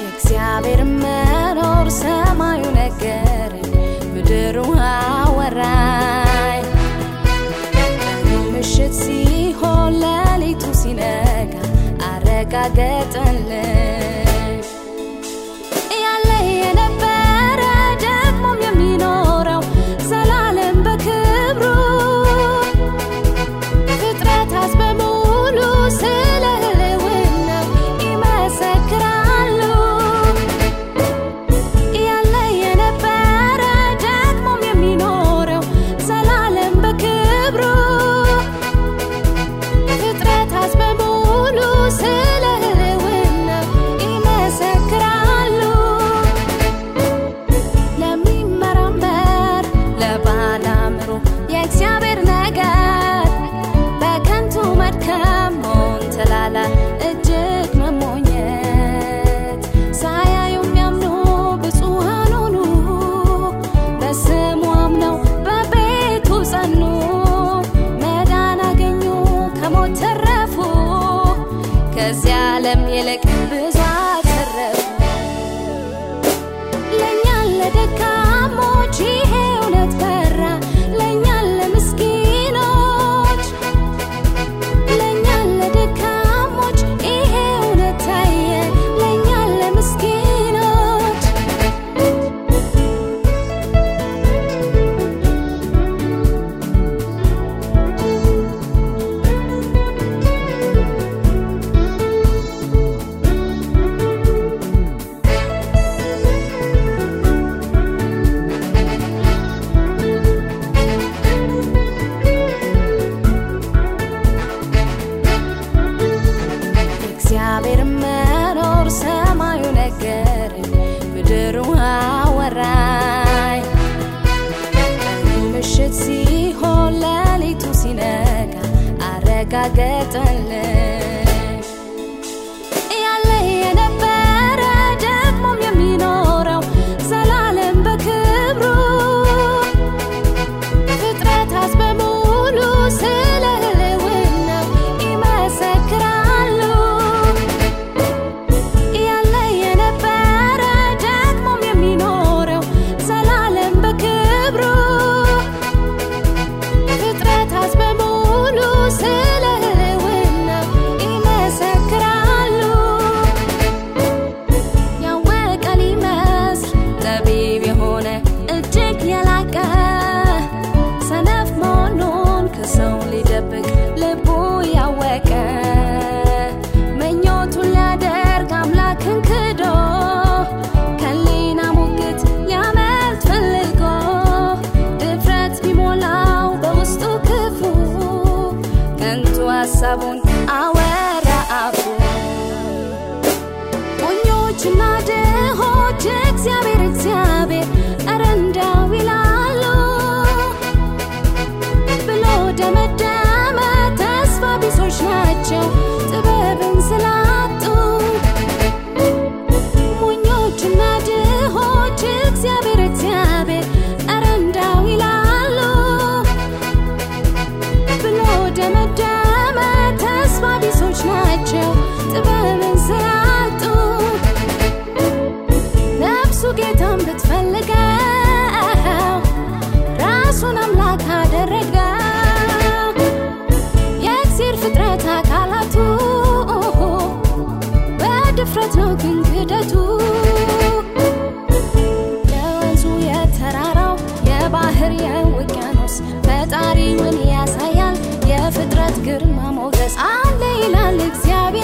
የእግዚአብሔር መኖር ሰማዩ ነገር ምድር ውሃ I get unlimited. The că am. I get unless sabon awa ባህር የውቅያኖስ ፈጣሪ ምን ያሳያል? የፍጥረት ግርማ ሞገስ አለ ይላል እግዚአብሔር።